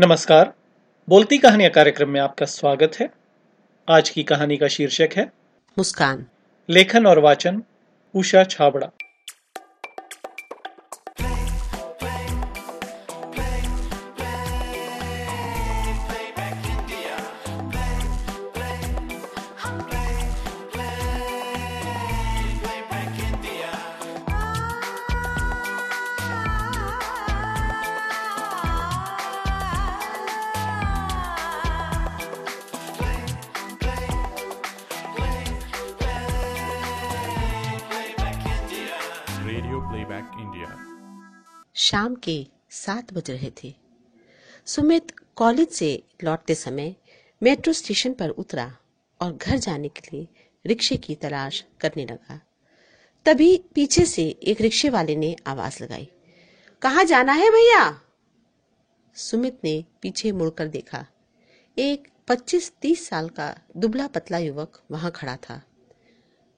नमस्कार। बोलती कहानियाँ कार्यक्रम में आपका स्वागत है। आज की कहानी का शीर्षक है मुस्कान। लेखन और वाचन Usha Chhabra. Radio playback India शाम के सात बज रहे थे। सुमित कॉलेज से लौटते समय मेट्रो स्टेशन पर उतरा और घर जाने के लिए रिक्शे की तलाश करने लगा। तभी पीछे से एक रिक्शे वाले ने आवाज़ लगाई, कहा जाना है भैया? सुमित ने पीछे मुड़कर देखा, एक 25-30 साल का दुबला पतला युवक वहाँ खड़ा था।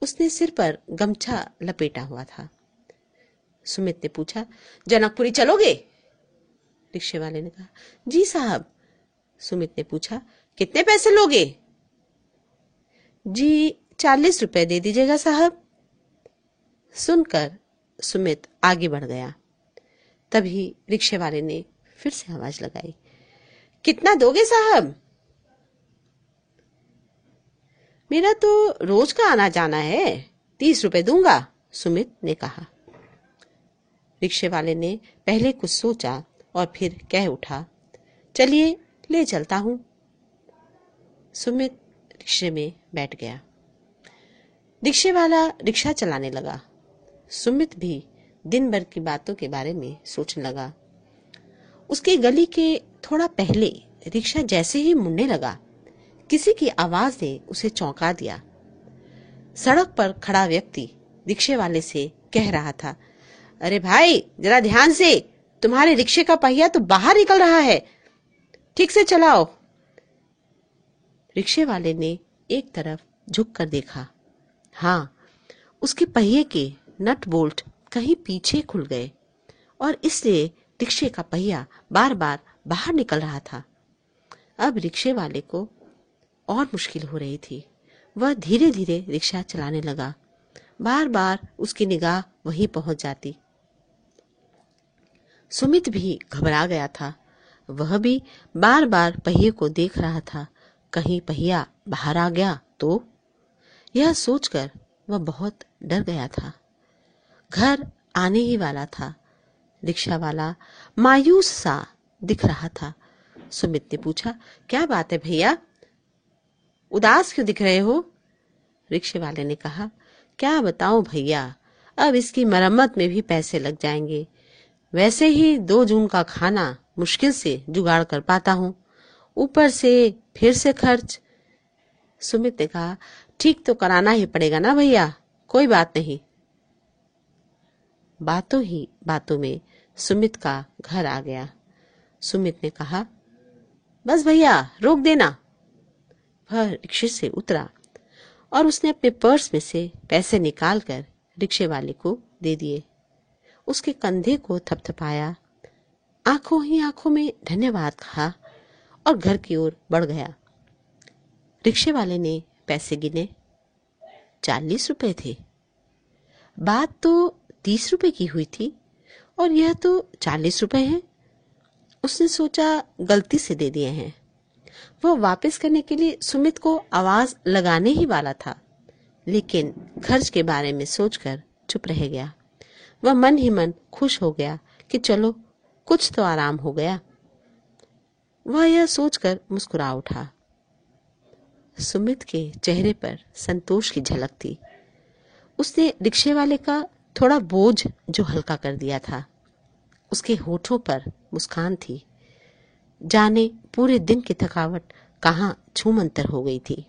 उसने सिर पर गमछा लपेटा हुआ था। सुमित ने पूछा, जनकपुरी चलोगे? रिक्शे वाले ने कहा, जी साहब। सुमित ने पूछा, कितने पैसे लोगे? जी, चालीस रुपए दे दीजिएगा साहब। सुनकर सुमित आगे बढ़ गया। तभी रिक्शे वाले ने फिर से आवाज़ लगाई, कितना दोगे साहब? मेरा तो रोज का आना जाना है, तीस रुपए दूँगा, सुमित ने कहा। रिक्शे वाले ने पहले कुछ सोचा और फिर कह उठा, चलिए, ले चलता हूँ। सुमित रिक्शे में बैठ गया। रिक्शे वाला रिक्शा चलाने लगा। सुमित भी दिन भर की बातों के बारे में सोचने लगा। उसकी गली के थोड़ा पहले रिक्शा जैसे ही मुड़ने लगा, किसी की आवाज़ ने उसे चौंका दिया। सड़क पर खड़ा व्यक्ति रिक्शे वाले से कह रहा था अरे भाई, जरा ध्यान से। तुम्हारे रिक्शे का पहिया तो बाहर निकल रहा है। ठीक से चलाओ। रिक्शे वाले ने एक तरफ़ झुक कर देखा। हाँ उसके पहिए के नट बोल्ट कहीं पीछे खुल गए और इसलिए रिक्शे का पहिया बार बार बाहर निकल रहा था। अब रिक्शे वाले को और मुश्किल हो रही थी। वह धीरे धीरे रिक्शा चलाने लगा। बार बार उसकी निगाह वहीं पहुँच जाती। सुमित भी घबरा गया था। वह भी बार बार पहिए को देख रहा था। कहीं पहिया बाहर आ गया तो? यह सोचकर वह बहुत डर गया था। घर आने ही वाला था। रिक्शा वाला मायूस सा दिख रहा था। सुमित ने पूछा, क्या बात है भैया? उदास क्यों दिख रहे हो? रिक्शे वाले ने कहा, क्या बताऊँ भैया, अब इसकी मरम्मत में भी पैसे लग जाएँगे। वैसे ही दो जून का खाना मुश्किल से जुगाड़ कर पाता हूँ। ऊपर से फिर से खर्च। सुमित ने कहा, ठीक तो कराना ही पड़ेगा ना भैया? कोई बात नहीं। बातों ही बातों में सुमित का घर आ गया। सुमित ने कहा, बस भैया, रोक देना। वह रिक्शे से उतरा और उसने अपने पर्स में से पैसे निकालकर रिक्शे वाले को दे दिए। उसके कंधे को थपथपाया। आँखों ही आँखों में धन्यवाद कहा और घर की ओर बढ़ गया। रिक्शे वाले ने पैसे गिने। चालीस रुपए थे। बात तो तीस रुपए की हुई थी और यह तो चालीस रुपए है। उसने सोचा गलती से दे दिए हैं। वह वापस करने के लिए सुमित को आवाज़ लगाने ही वाला था, लेकिन खर्च के बारे में सोचकर चुप रह गया। वह मन ही मन खुश हो गया कि चलो, कुछ तो आराम हो गया। वह यह सोचकर मुस्कुरा उठा। सुमित के चेहरे पर संतोष की झलक थी। उसने रिक्शे वाले का थोड़ा बोझ जो हल्का कर दिया था। उसके होठों पर मुस्कान थी। जाने पूरे दिन की थकावट कहाँ छूमंतर हो गई थी।